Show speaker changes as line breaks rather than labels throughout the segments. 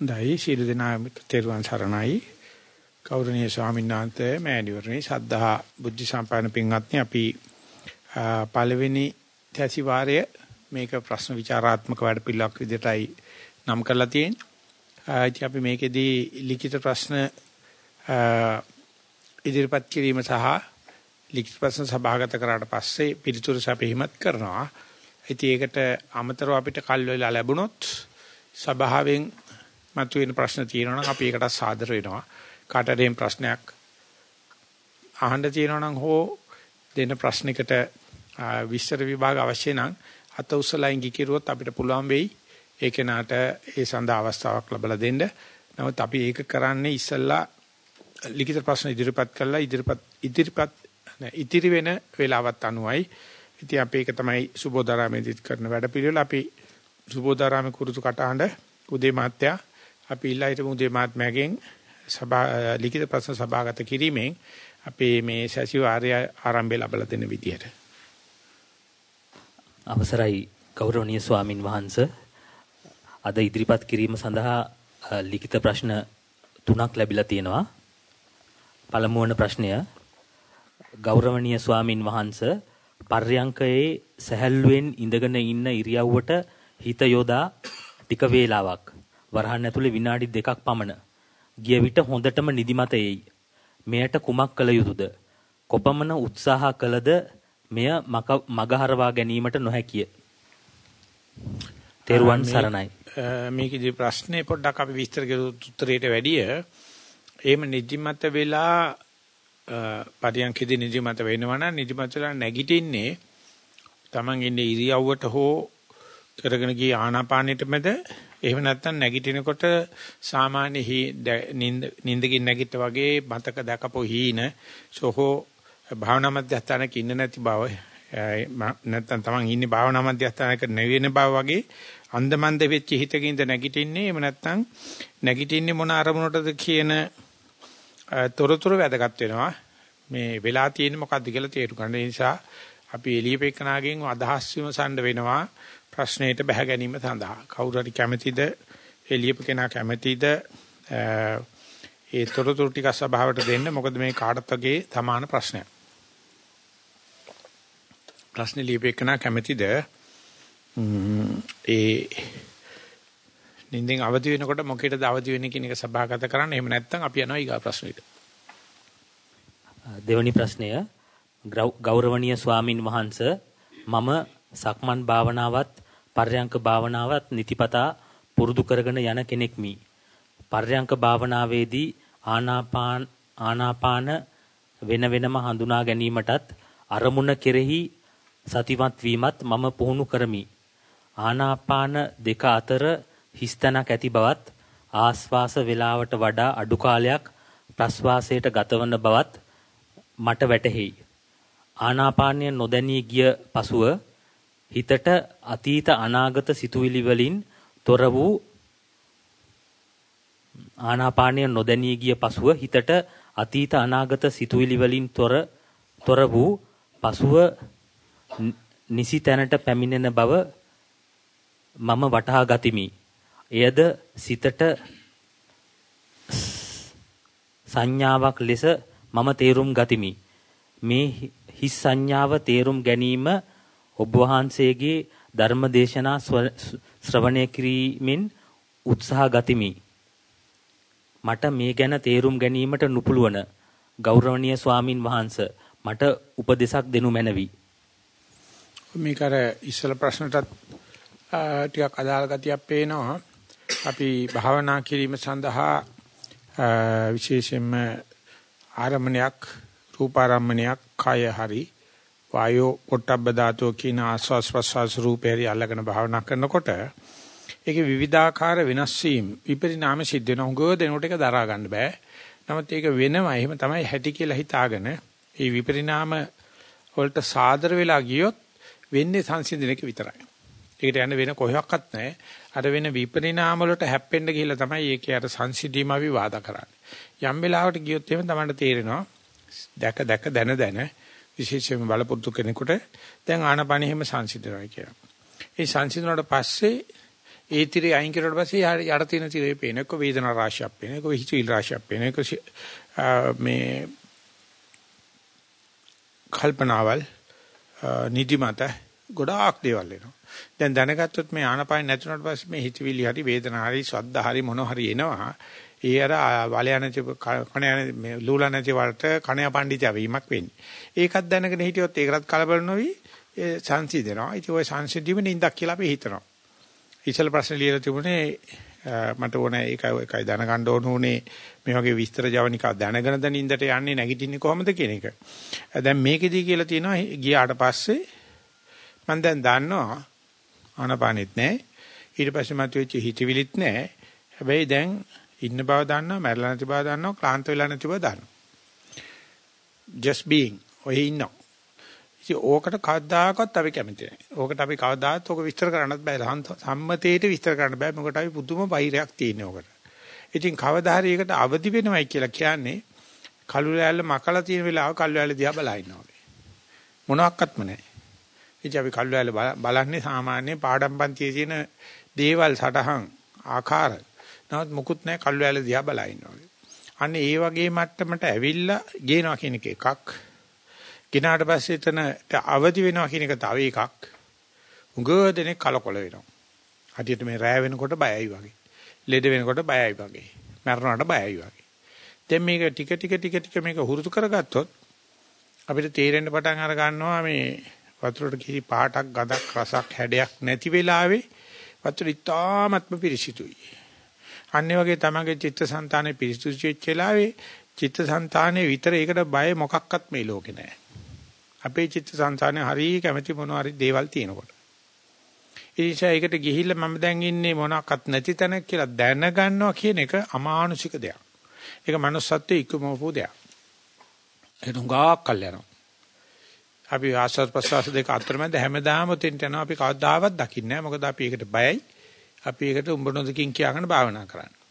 හොඳයි සීල දෙනා තෙරුවන් සරණයි. ගෞරවනීය ස්වාමීන් වහන්සේ මෑණිවරණි සද්ධා බුද්ධ සම්පන්න පින්වත්නි අපි පළවෙනි තැසි වාරය මේක ප්‍රශ්න විචාරාත්මක වැඩපිළිවෙලක් විදිහටයි නම් කරලා තියෙන්නේ. ඉතින් අපි මේකෙදී ලිඛිත ප්‍රශ්න ඉදිරිපත් කිරීම සහ ලිඛිත ප්‍රශ්න සභාගත කරාට පස්සේ පිළිතුරු සැපීමත් කරනවා. ඉතින් ඒකට අමතරව අපිට කල් වෙලා ලැබුණොත් සභාවෙන් මතුවෙන ප්‍රශ්න තියෙනවා නම් අපි ඒකට සාදර වෙනවා. කාටදෙන් ප්‍රශ්නයක් අහන්න තියෙනවා නම් හෝ දෙන ප්‍රශ්නයකට විස්තර විභාග අවශ්‍ය නම් අත උසලයින් කිකිරුවොත් අපිට පුළුවන් වෙයි ඒ කෙනාට ඒ සඳහා අවස්ථාවක් ලැබලා දෙන්න. නමුත් අපි ඒක කරන්නේ ඉස්සල්ලා ලිඛිත ප්‍රශ්න ඉදිරිපත් කළා ඉදිරිපත් ඉදිරිපත් ඉතිරි වෙන වේලාවත් අනුවයි. ඉතින් අපි ඒක තමයි සුබෝධාරාමේදීත් කරන වැඩපිළිවෙල. අපි සුබෝධාරාමේ කුරුතු කටහඬ උදේ මාත්‍යා අපි ඉල්ලා හිටමු උදේ මාත්‍යාගෙන් සභා ලිඛිත ප්‍රශ්න සභාගත කිරීමෙන් අපේ මේ සැසිවාරය ආරම්භය ලැබලා දෙන විදියට.
අවසරයි ගෞරවනීය ස්වාමින් වහන්සේ අද ඉදිරිපත් කිරීම සඳහා ලිඛිත ප්‍රශ්න තුනක් ලැබිලා තියෙනවා. පළමු වන ප්‍රශ්නය ගෞරවනීය ස්වාමින් වහන්සේ පර්යංකයේ සැහැල්ලුවෙන් ඉඳගෙන ඉන්න ඉරියව්වට හිත යොදා ටික වේලාවක් වරහන් ඇතුලේ විනාඩි දෙකක් පමණ ගිය විට හොඳටම නිදිමත එයි. මෙයට කුමක් කළ යුතුද? කොපමණ උත්සාහ කළද මෙය මගහරවා ගැනීමට නොහැකිය. තෙරුවන් සරණයි.
මේකේ ප්‍රශ්නේ පොඩ්ඩක් අපි විස්තර කරුත් උත්තරයට වැඩිය එහෙම නිදිමත වෙලා පරියන්කෙදී නිදිමත වෙනවා නම් නිදිමත වෙලා නැගිටින්නේ Taman ඉන්නේ ඉරියව්වට හෝ කරගෙන ගිය ආනාපානෙටමද එහෙම නැත්නම් නැගිටිනකොට සාමාන්‍ය නිින්දකින් නැගිට වගේ මතක දැකපො හීන සෝහෝ භාවනා මධ්‍යස්ථානක ඉන්න නැති බව නැත්නම් Taman ඉන්නේ භාවනා මධ්‍යස්ථානක නෙවෙන බව වගේ අන්දමන්ද වෙච්ච හිතකින්ද නැගිටින්නේ? එහෙම නැත්නම් නැගිටින්නේ මොන අරමුණටද කියන තොරතුරු වැදගත් වෙනවා. මේ වෙලා තියෙන්නේ මොකද්ද කියලා තේරු ගන්න. නිසා අපි එළියපෙකනාගෙන් අදහස් විමසන්න වෙනවා ප්‍රශ්නෙට බැහැ ගැනීම සඳහා. කවුරු හරි කැමැතිද? එළියප කෙනා කැමැතිද? ඒ තොරතුරු ටික සභාවට දෙන්න. මොකද මේ කාටත් වගේ සමාන ප්‍රශ්නයක්. ප්‍රශ්නේ ලියපෙකනා කැමැතිද? ඒ නින්දෙන් අවදි වෙනකොට මොකේද අවදි වෙන්නේ කියන එක සභාගත කරන්න. එහෙම නැත්නම් අපි යනවා ඊගා ප්‍රශ්නෙට.
දෙවැනි ප්‍රශ්නය. ගෞරවනීය ස්වාමින් වහන්සේ මම සක්මන් භාවනාවත් පර්යංක භාවනාවත් නිතිපතා පුරුදු කරගෙන යන කෙනෙක්මි. පර්යංක භාවනාවේදී ආනාපාන ආනාපාන වෙන වෙනම හඳුනා ගැනීමටත් අරමුණ කෙරෙහි සතිමත් වීමත් මම පුහුණු කරමි. ආනාපාන දෙක අතර හිස්තනක් ඇති බවත් ආස්වාස වේලාවට වඩා අඩු කාලයක් ප්‍රස්වාසයට ගතවන බවත් මට වැටහෙයි. ආනාපානය නොදැනී ගිය පසුව හිතට අතීත අනාගත සිතුවිලි වලින් තොර වූ ආනාපානය නොදැනී ගිය පසුව හිතට අතීත අනාගත සිතුවිලි වලින් තොර තොර වූ පසුව නිසි තැනට පැමිණෙන බව මම වටහා ගතිමි. එයද සිතට සංඥාවක් ලෙස මම තේරුම් ගතිමි. මේ හිස් සංඥාව තේරුම් ගැනීම ඔබ වහන්සේගේ ධර්ම දේශනා ශ්‍රවණය කිරීමෙන් උත්සාහ ගතිමි. මට මේ ගැන තේරුම් ගැනීමට නුපුළුවන ගෞරවනීය ස්වාමින් වහන්සේ මට උපදෙසක් දෙනු මැනවි.
මේක අර ඉස්සල ප්‍රශ්නටත් ටිකක් අදාළ ගතියක් පේනවා. අපි භාවනා කිරීම සඳහා විශේෂයෙන්ම ආරම්භණයක් රූපාරම්මණයක් කය හරි වායෝ පොට්ටබ්බ ධාතෝ කියන ආස්වාස් ප්‍රස්වාස් රූපේරි අල්ලගෙන භාවනා කරනකොට ඒකේ විවිධාකාර වෙනස් වීම විපරිණාම සිද්ධ වෙන උගව දෙනකොට ඒක දරා ගන්න බෑ. නමුත් ඒක වෙනවා එහෙම තමයි හැටි කියලා හිතාගෙන මේ විපරිණාම වලට සාදර වෙලා ගියොත් වෙන්නේ සංසිඳනක විතරයි. ඒකට යන්න වෙන කොහොක්වත් නැහැ. අර වෙන විපරිණාම වලට හැප්පෙන්න ගිහිල්ලා තමයි ඒකේ අර සංසිඳීම අපි වාදා කරන්නේ. යම් වෙලාවකට ගියොත් එහෙම තමයි තේරෙනවා. දැක දැක දන දන විශේෂයෙන්ම බලපොත්තු කෙනෙකුට දැන් ආනපනෙ හිම සංසිඳනවා කියලා. ඒ සංසිඳුණාට පස්සේ ඒ tire අයින් කරුවාට පස්සේ යට තියෙන tire පේන එක වේදනා රාශියක් පේන එක හිචිල් රාශියක් පේන එක මේ කල්පනාවල් නිදිමත ගොඩාක් දේවල් එනවා. දැන් දැනගත්තොත් මේ ආනපාන නැතුණට පස්සේ මේ හිතවිලි හරි වේදනා හරි ශබ්ද හරි මොන හරි එනවා. ඒ අර වල යන කණ යන මේ ලූල නැති වලට කණය පඬිත වීමක් වෙන්නේ. ඒකත් දැනගෙන හිටියොත් ඒකටත් කලබල නොවි සංසිඳනවා. ඉතින් ওই සංසිඳීම නින්දක් කියලා අපි හිතනවා. ඉතල ප්‍රශ්න ලියලා තිබුණේ මට ඕන ඒකයි ඒකයි දැනගන්න ඕන උනේ මේ වගේ විස්තර ජවනිකා දැනගෙන දැන් නින්දට යන්නේ නැගිටින්නේ කොහොමද කියන එක. දැන් මේකෙදී කියලා තියෙනවා ගියාට පස්සේ මම දැන් දන්නවා ආනපානෙත් නැහැ. ඊට පස්සේ මතුවෙච්ච හිතවිලිත් නැහැ. හැබැයි දැන් ඉන්න බව දන්නවා, මැරලා නැති බව දන්නවා, ක්ලාන්ත වෙලා නැති බව දන්නවා. just being ඔය ඉන්නවා. ඉතින් ඕකට කවදාකවත් අපි කැමති නැහැ. ඕකට අපි කවදාත් ඕක විස්තර කරන්නත් බෑ. සම්මතේට විස්තර කරන්න බෑ. මොකට අපි පුදුම බයිරයක් තියෙන ඕකට. ඉතින් කවදා හරි ඒකට අවදි වෙනවයි කියලා කියන්නේ කළු ලෑල්ල මකලා තියෙන වෙලාව කළු ලෑල්ල දිහා බලා ඉන්නවා වගේ. මොනවත්ක්වත්ම නැහැ. ඉතින් අපි කළු ලෑල්ල බලන්නේ සාමාන්‍ය පාඩම් පන්තියේ තියෙන දේවල් සටහන් ආකාර. නමුත් මුකුත් නැහැ කළු ලෑල්ල දිහා බලා ඉන්නවා වගේ. අන්න ඒ වගේ මට්ටමට ඇවිල්ලා ගේනවා කියන එක එකක්. ගිනාට පස්සේ එතනට අවදි වෙනවා කියන එක තව එකක්. උගව දෙනෙක් කලකොල වෙනවා. හදියට මේ රෑ වෙනකොට බයයි වගේ. ලෙඩ වෙනකොට බයයි වගේ. මරණයට බයයි වගේ. දැන් මේක ටික ටික ටික ටික මේක හුරුතු කරගත්තොත් අපිට තේරෙන්න පටන් අර ගන්නවා මේ වතුරට කිසි පාටක් ගඳක් රසක් හැඩයක් නැති වෙලාවේ වතුර ඉතාමත්ම පිරිසිදුයි. අන්නේ වගේ තමගේ චිත්තසංතානෙ පිරිසිදු වෙච්ච වෙලාවේ චිත්තසංතානෙ විතර ඒකට බය මොකක්වත් මේ ලෝකේ නැහැ. අපේ චිත්තසංතානෙ හරිය කැමැති මොනවා හරි දේවල් තියෙනකොට. ඉතින් ඒකට ගිහිල්ලා මම දැන් ඉන්නේ මොනක්වත් නැති තැනක කියලා දැනගන්නවා කියන එක අමානුෂික දෙයක්. ඒක manussත්වයේ ඉක්මවපු දෙයක්. ඒක උඟාක් කල් යනවා. අපි ආස්වාද ප්‍රසවාස දෙක අතරමැද හැමදාම තෙන්ට යනවා අපි කවදාවත් දකින්නේ නැහැ. මොකද අපි ඒකට බයයි. අපි ඒකට උඹ නොදකින් කියාගෙන භාවනා කරන්නේ.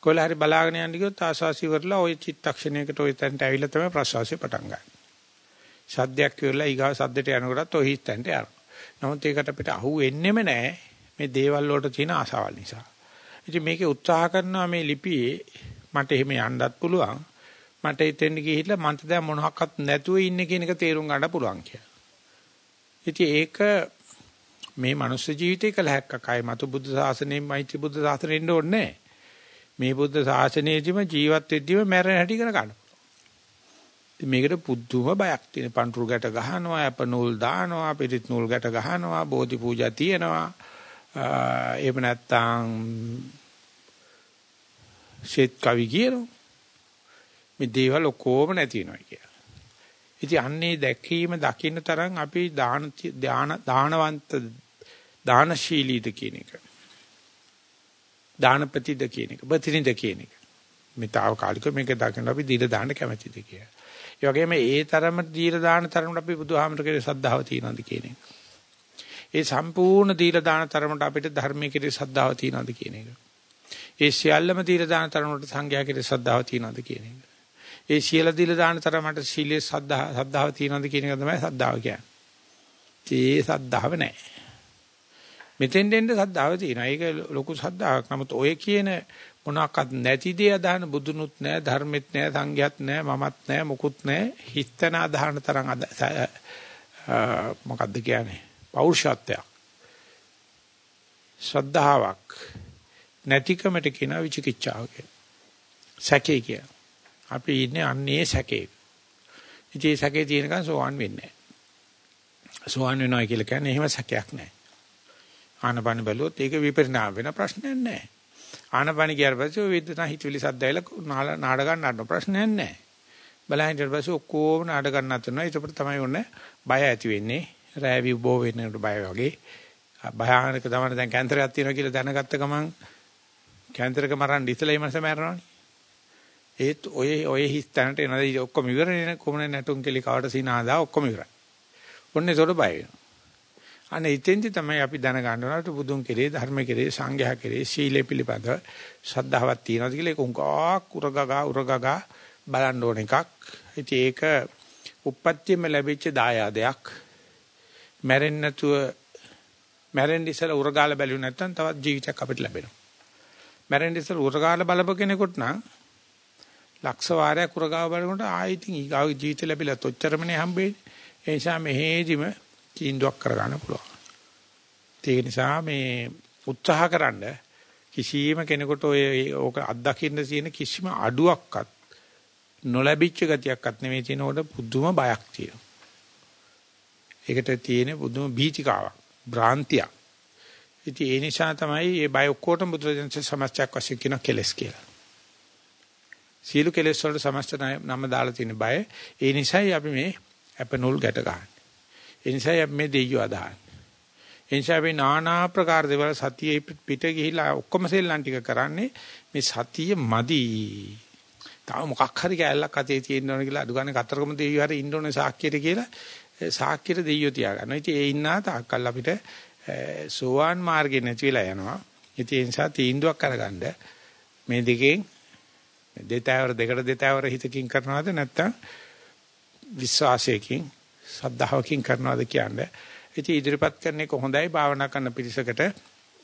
කොහොල හරි බලාගෙන යන්න ගියොත් ආස්වාසි වරලා ওই චිත්තක්ෂණයකට ওই තැනට ඇවිල්ලා තමයි ප්‍රසවාසය පටන් ගන්න. සද්දයක් කියලා ඊගාව සද්දට යනකොටත් ওই හිතෙන්ට යනවා. නමුත් ඒකට අපිට අහු වෙන්නෙම නැහැ මේ දේවල් වලට තියෙන ආසාවල් නිසා. ඉතින් මේකේ උත්සාහ කරනවා මේ ලිපියේ මට එහෙම යන්නත් පුළුවන්. මට එතෙන් ගිහිල්ලා මන්ට දැන් මොනවත් නැතුව ඉන්නේ කියන එක තේරුම් ගන්න පුළුවන් කියලා. ඉතින් ඒක මේ මනුස්ස ජීවිතේ කළ හැක්කක්. අය මතු බුද්ධ ශාසනයෙන් මෛත්‍රී බුද්ධ ශාසනයෙන් ඕනේ මේ බුද්ධ ශාසනයේදීම ජීවත් වෙද්දීම මැරෙන හැටි ඉගෙන ගන්න. මේකට පුදුම බයක් තියෙන පන්තුරු ගැට ගහනවා අප නූල් දානවා පිරිත් නූල් ගැට ගහනවා බෝධි පූජා තියෙනවා එහෙම නැත්නම් ශේත් කවි කියනවා මේ දේවල් ඔක්කොම නැති වෙනවා කියලා. ඉතින් අන්නේ දැකීම දකින්න තරම් අපි දාන දාන දානවන්ත දානශීලීද කියන එක. දානපතිද කියන එක. ප්‍රතිනිද කියන එක. මේ తాවකාලික මේක දකින්න අපි දීලා දාන්න කැමැතිද කියලා. ඒ වගේම ඒ තරම දීලා දාන තරමට අපි බුදුහාමරගේ ශ්‍රද්ධාව තියනවාද කියන එක. ඒ සම්පූර්ණ දීලා දාන තරමට අපිට ධර්මයේ කෙරේ ශ්‍රද්ධාව තියනවාද කියන එක. ඒ සියල්ලම දීලා දාන තරමට සංඝයා කෙරේ ශ්‍රද්ධාව තියනවාද කියන එක. ඒ සියල්ල දීලා දාන තරමට සීලේ ශ්‍රද්ධාව ශ්‍රද්ධාව තියනවාද කියන එක තමයි ශ්‍රද්ධාව කියන්නේ. ඒ ශ්‍රද්ධාව නැහැ. මෙතෙන් දෙන්න ශ්‍රද්ධාව තියෙනවා. ඒක ලොකු ශ්‍රද්ධාවක්. නමුත් ඔය කියන මොනක්වත් නැති දේ අදහන බුදුනුත් නැහැ ධර්මෙත් නැහැ සංඝයාත් නැහැ මමත් නැහැ මුකුත් නැහැ හිතන අදහන තරම් අද මොකද්ද කියන්නේ පෞරුෂත්වයක් ශ්‍රද්ධාවක් නැතිකමට කියන විචිකිච්ඡාව කිය. සැකේ කිය. අපි ඉන්නේ අන්නේ සැකේ. ඉතින් ඒ සැකේ තියෙනකන් සෝවන් වෙන්නේ නැහැ. සෝවන් වෙනවා කියලා කියන්නේ එහෙම සැකයක් නැහැ. ආනපන බැලුවොත් ඒක විපරිණාම වෙන ප්‍රශ්නයක් නැහැ. ආනපන ගියාට පස්සේ වේදනා හිතවිලි සද්දයිලා නාඩ ගන්න ප්‍රශ්නයක් නැහැ. බලහින් ඊට පස්සේ ඔක්කොම නාඩ ගන්න අතනවා. ඒකට තමයි ඔන්න බය ඇති වෙන්නේ. රෑවි බෝ වෙනකොට බය වගේ. භයානක තමයි දැන් කැන්සරයක් තියෙනවා කියලා දැනගත්ත ගමන් කැන්සරක මරන්න ඉතලා එමස මරනවනේ. ඒත් ඔය ඔය හිස්තැනට එනද ඔක්කොම ඉවරනේ කොමනේ නැටුම් කෙලි කවට සීනාදා ඔක්කොම ඉවරයි. ඔන්නේ ඒතකොට බය වෙනවා. අනේ ඉතින්දි තමයි අපි දැනගන්න ඕනට බුදුන් කෙරේ ධර්ම කෙරේ සංඝයා කෙරේ සීලය පිළිබඳ ශ්‍රද්ධාවක් තියෙනවද කියලා ඒක උංගාක් උරගගා උරගගා බලන්න ඕන එකක්. ඉතින් ඒක උප්පත්තියම ලැබිච්ච දායාදයක්. මැරෙන්නේ නැතුව මැරෙන්න ඉස්සෙල්ලා උරගාල බැලුවේ නැත්නම් තවත් ජීවිතයක් අපිට ලැබෙනවා. මැරෙන්න ඉස්සෙල්ලා උරගාල බලපු කෙනෙකුට නම් ලක්ෂ වාරයක් උරගාව බලනකොට ආයෙත් ඊගාව ජීවිත ලැබිලා තොච්චරමනේ හම්බෙන්නේ. ඒ නිසා මෙහෙදිම තීන්දුවක් කරගන්න පුළුවන්. ඒක නිසා මේ උත්සාහකරනද කිසියම් කෙනෙකුට ඔය ඕක අත්දකින්න තියෙන කිසිම අඩුවක්වත් නොලැබිච්ච ගතියක්වත් නෙමෙයි තියෙනකොට පුදුම බයක් තියෙනවා. ඒකට තියෙන පුදුම බීතිකාවක්, භ්‍රාන්තියක්. ඉතින් ඒ නිසා තමයි මේ බය ඔක්කොටම බුදුරජාණන් සමස්තයක් වශයෙන් කියන කෙලස් කියලා. සීල කෙලස් වලට සමස්ත නම දාලා තියෙන බය. ඒ නිසායි අපි මේ අපනෝල් ගැට ගන්න. ඒ නිසායි අපි මේ දෙයියෝ අදහන්නේ. ඒ නිසා අපි নানা ආකාර දේවල් සතියේ පිට ගිහිලා ඔක්කොම සෙල්ලම් ටික කරන්නේ මේ සතිය මදි. තව මොකක් හරි කැලලක් අතේ තියෙන්න ඕන කියලා අඩු ගන්න කතරගම දෙවියෝ හරි ඉන්න ඕනේ සාක්කියට කියලා සාක්කියට දෙයියෝ තියාගන්නවා. ඉතින් ඒ ඉන්නා තාක්කල් අපිට සෝවාන් මාර්ගේ නැති වෙලා යනවා. ඉතින් ඒ නිසා තීන්දුවක් අරගන්න මේ දෙකෙන් දෙතෑවර දෙකට දෙතෑවර හිතකින් කරනවද නැත්නම් විශ්වාසයකින් සද්ධාවකින් කරනවද කියන්නේ. ඉතින් ඉදිරිපත් කරන එක හොඳයි භාවනා කරන පිරිසකට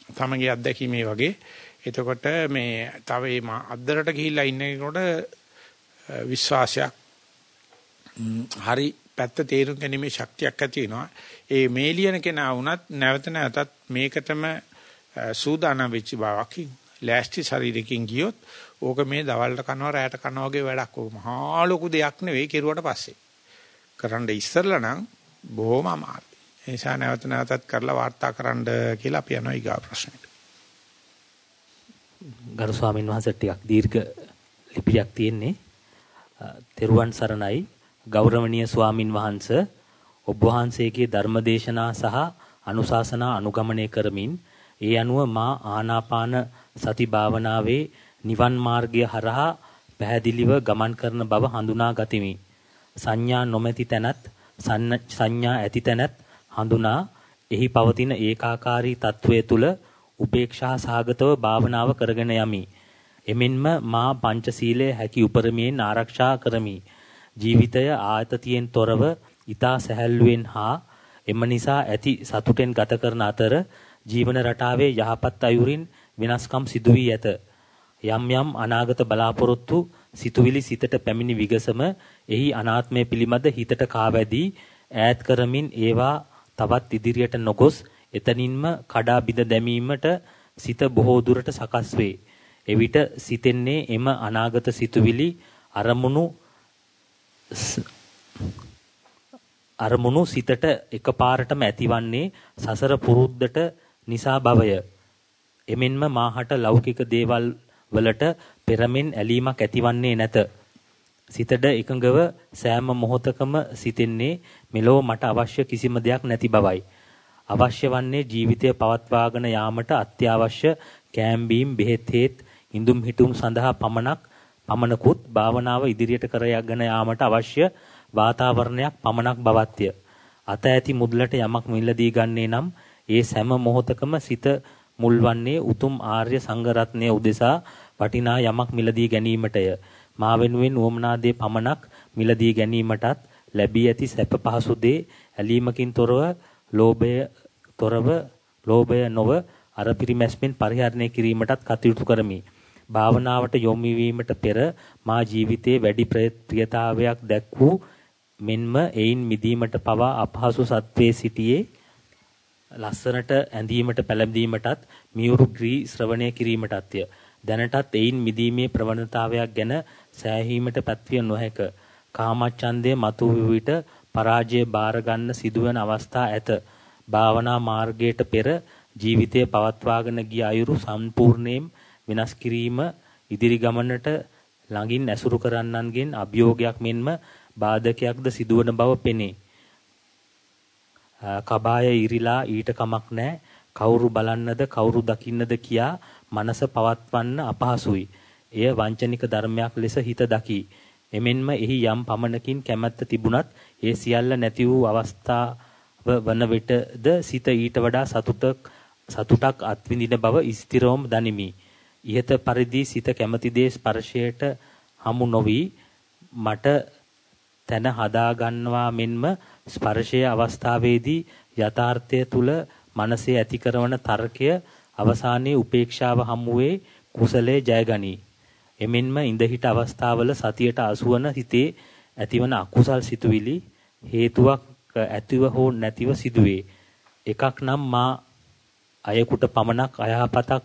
තමගේ අත්දැකීමේ වගේ. එතකොට මේ තව මේ අද්දරට ගිහිල්ලා ඉන්නකොට විශ්වාසයක් හරි පැත්ත තේරුම් ගැනීමේ ශක්තියක් ඇති වෙනවා. ඒ මේ ලියන කෙනා වුණත් නැවත නැවතත් මේකටම සූදානම් වෙච්ච බවකින් ලෑස්ති ශරීරකින් ගියොත් ඕක මේ දවල්ට කනවා රැයට කනවා වගේ වැඩක්. ඕක මහා ලොකු දෙයක් නෙවෙයි කෙරුවට පස්සේ. කරන්න ඉස්සරලා නම් බොහොම අමාරුයි. ඒ නිසා නැවත නැවතත් කරලා වාර්තා කරන්න කියලා අපි යනවා ඊගා ප්‍රශ්නෙට.
ගරු ස්වාමීන් වහන්සේ ටිකක් දීර්ඝ ලිපියක් තියෙන්නේ. තෙරුවන් සරණයි ගෞරවනීය ස්වාමින් වහන්සේ ඔබ වහන්සේගේ ධර්මදේශනා සහ අනුශාසනා අනුගමනය කරමින් ඒ අනුව මා ආනාපාන සති භාවනාවේ නිවන් මාර්ගය හරහා පැහැදිලිව ගමන් කරන බව හඳුනා ගතිමි. සංඥා නොමැති තැනත් සංඥා ඇති තැනත් හඳුනා එහි පවතින ඒකාකාරී తත්වයේ තුල උපේක්ෂා සාගතව භාවනාව කරගෙන යමි. එමෙන්ම මා පංචශීලයේ හැකි උපරමයෙන් ආරක්ෂා කරමි. ජීවිතය ආතතියෙන් තොරව ඊතා සැහැල්ලුවෙන් හා එම නිසා ඇති සතුටෙන් ගත කරන අතර ජීවන රටාවේ යහපත් අයුරින් වෙනස්කම් සිදු වී ඇත. යම් යම් අනාගත බලාපොරොත්තු සිතුවිලි සිතට පැමිණි විගසම එහි අනාත්මය පිළිබඳ හිතට කාවැදී ඈත් කරමින් ඒවා තවත් ඉදිරියට නොගොස් එතනින්ම කඩා බිඳ දැමීමට සිත බොහෝ දුරට සකස් වේ. එවිට සිතෙන්නේ එම අනාගත සිතුවිලි අරමුණු අරමුණු සිතට එකපාරටම ඇතිවන්නේ සසර පුරුද්දට නිසා බවය. එමෙන්ම මාහට ලෞකික දේවල් වලට පෙරමෙන් ඇලීමක් ඇතිවන්නේ නැත. සිතට එකඟව සෑම මොහොතකම සිතෙන්නේ මෙලොව මට අවශ්‍ය කිසිම දෙයක් නැති බවයි. අවශ්‍ය වන්නේ ජීවිතය පවත්වාගෙන යාමට අත්‍යවශ්‍ය කෑම් බීම් බෙහෙත් හේත් ඉඳුම් හිටුම් සඳහා පමණක් පමණකුත් භාවනාව ඉදිරියට කරගෙන යාමට අවශ්‍ය වාතාවරණයක් පමණක් බවත්ය. අත ඇති මුදලට යමක් මිලදී ගන්නේ නම් ඒ සෑම මොහොතකම සිත මුල්වන්නේ උතුම් ආර්ය සංඝරත්නය උදෙසා වටිනා යමක් මිලදී ගැනීමටය. මා වෙනුවෙන් උවමනා දේ පමණක් මිලදී ගැනීමටත් ලැබී ඇති සැප පහසු දේ ඇලීමකින් තොරව ලෝභය තොරව ලෝභය නොව අර පිරිමැස්මෙන් පරිහරණය කිරීමටත් කටයුතු කරමි. භාවනාවට යොමු වීමට පෙර මා ජීවිතයේ වැඩි ප්‍රියතාවයක් දැක් වූ මෙන්ම එයින් මිදීමට පවා අපහසු සත්වයේ සිටියේ ලස්සනට ඇඳීමට පැළඳීමටත් මියුරු ග්‍රී ශ්‍රවණය කිරීමටත්ය. දැනටත් එයින් මිදීමේ ප්‍රවණතාවයක් ගැන සෑහීමට පැත්විය නොහැක. කාමච්ඡන්දය මතු විට පරාජය බාර ගන්න සිදුවන අවස්ථා ඇත. භාවනා මාර්ගයට පෙර ජීවිතය පවත්වාගෙන ගිය අයුරු සම්පූර්ණයෙන් වෙනස් කිරීම ඉදිරි ගමනට ළඟින් ඇසුරු කරන්නන්ගෙන් අභියෝගයක් මෙන්ම බාධකයක්ද සිදුවන බව පෙනේ. කබාය ඉරිලා ඊට කමක් නැහැ. කවුරු බලන්නද කවුරු දකින්නද කියා මනස පවත්වන්න අපහසුයි. එය වංචනික ධර්මයක් ලෙස හිත දකි. එමෙන්ම එහි යම් පමණකින් කැමැත්ත තිබුණත් ඒ සියල්ල නැති වූ අවස්ථාව වන විටද සිත ඊට වඩා සතුටක් සතුටක් අත්විඳින බව ස්ථිරවම දනිමි. ইহත පරිදි සිත කැමැති දේ ස්පර්ශයට හමු නොවි මට තන හදා ගන්නවා මෙන්ම ස්පර්ශයේ අවස්ථාවේදී යථාර්ථය තුල මනසේ ඇති කරන තර්කය අවසානයේ උපේක්ෂාව හමුවේ කුසලයේ ජයගනී. එමෙන්ම ඉඳහිට අවස්ථාවල සතියට අසුවන හිතේ ඇතිවන අකුසල් සිතුවිලි හේතුවක් ඇතිව හෝ නැතිව සිදුවේ. එකක් නම් මා අයෙකුට පමණක් අයහපතක්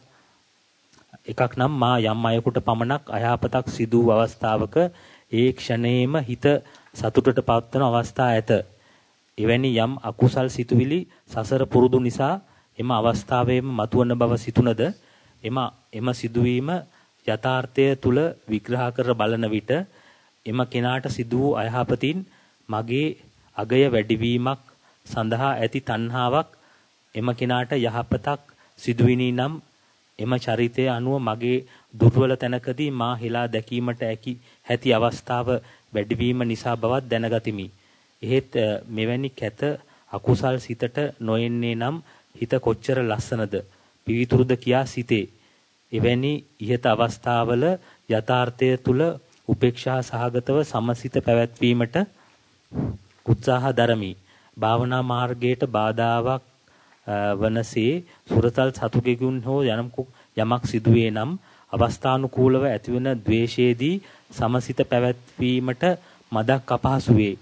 එකක් නම් මා යම් අයෙකුට පමණක් අයහපතක් සිදු වූ අවස්ථාවක ඒ ක්ෂණේම හිත සතුටට පත්වන අවස්ථා ඇත. එවැනි යම් අකුසල් සිතුවිලි සසර පුරුදු නිසා එම අවස්ථාවේම මතුවන බව සිතුනද එම එම සිදුවීම යථාර්ථය තුල විග්‍රහ කර බලන විට එම කෙනාට සිදු වූ අයහපතින් මගේ අගය වැඩිවීමක් සඳහා ඇති තණ්හාවක් එම කෙනාට යහපතක් සිදුවිනි නම් එම චරිතය අනුව මගේ දුර්වල තැනකදී මා හෙලා දැකීමට ඇති අවස්ථාව වැඩිවීම නිසා බවත් දැනගතිමි. එහෙත් මෙවැනි කැත අකුසල් සිතට නොඑන්නේ නම් හිත කොච්චර ලස්සනද පිවිතුරුද කියා සිතේ. එවැනි ඉහත අවස්ථාවල යථාර්ථය තුල උපේක්ෂා සහගතව සමසිත පැවැත්වීමට උත්සාහ දරමි. භාවනා මාර්ගයට බාධාවක් වනසේ සුරතල් සතුගෙගුන් හෝ යමක් සිදුවේ නම් අවස්ථානුකූලව ඇතිවන ද්වේෂයේදී සමසිත පැවැත්වීමට මදක් අපහසු වේ.